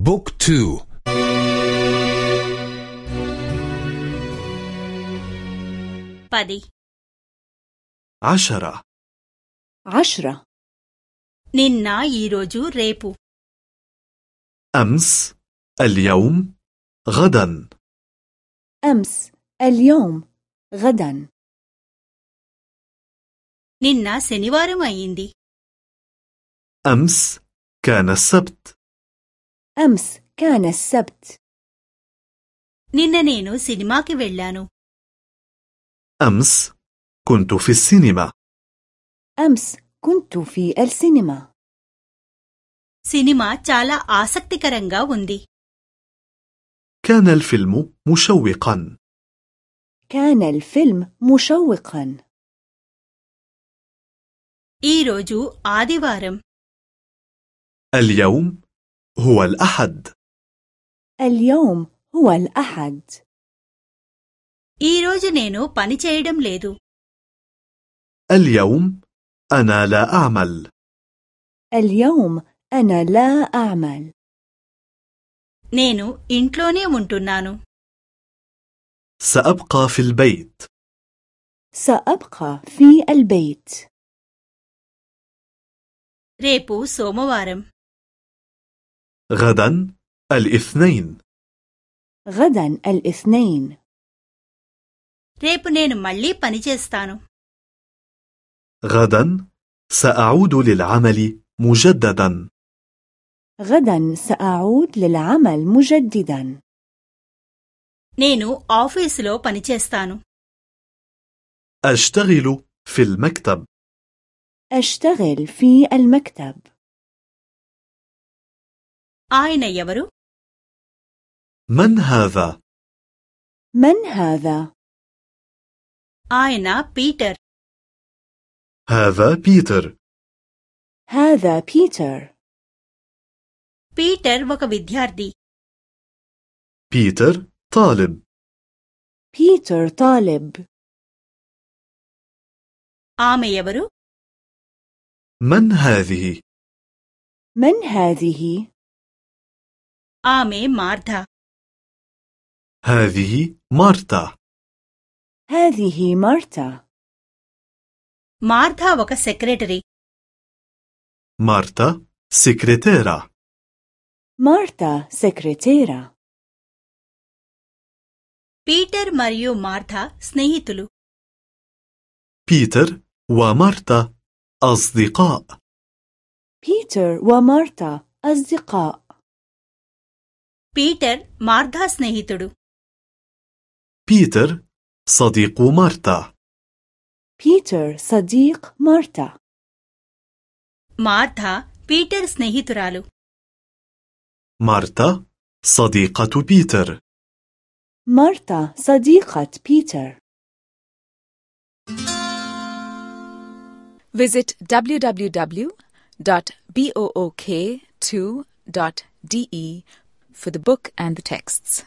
بوك تو పది عشرة عشرة నిన్న ఈరోజు రేపు أمس اليوم غدا أمس اليوم غدا నిన్న శనివారం అయింది أمس كان السبت أمس كان السبت నిన్న నేను సినిమాకి వెళ్ళాను أمس كنت في السينما أمس كنت في السينما సినిమా చాలా ఆసక్తికరంగా ఉంది كان الفيلم مشوقا كان الفيلم مشوقا ఈరోజు ఆదివారం اليوم هو الأحد اليوم هو الأحد ఈరోజు నేను పని చేయడం లేదు اليوم أنا لا أعمل اليوم أنا لا أعمل నేను ఇంట్లోనే ఉంటున్నాను سأبقى في البيت سأبقى في البيت రేపు సోమవారం غدا الاثنين غدا الاثنين రేపు నేను మళ్ళీ పని చేస్తాను غدا سأعود للعمل مجددا غدا سأعود للعمل مجددا నేను ఆఫీసులో పనిచేస్తాను أشتغل في المكتب أشتغل في المكتب ఆయన ఎవరు من هذا؟ من هذا؟ ఆయన పీటర్ هذا بيتر هذا بيتر పీటర్ ఒక విద్యార్థి بيتر طالب بيتر طالب ఆమె ఎవరు من هذه؟ من هذه؟ ఆమె మార్ధా هذه مارتا هذه مارتا మార్ధా ఒక సెక్రటరీ مارتا سكرتيرة مارتا سكرتيرة పీటర్ మరియు మార్ధా స్నేహితులు بيتر ومارتا أصدقاء بيتر ومارتا أصدقاء పీటర్ మార్ధా స్నేహితుడు بيتر صديق مارتا بيتر صديق مارتا మార్ధా పీటర్ స్నేహితురాలు مارتا صديقة بيتر مارتا صديقة بيتر Visit www.book2.de for the book and the texts.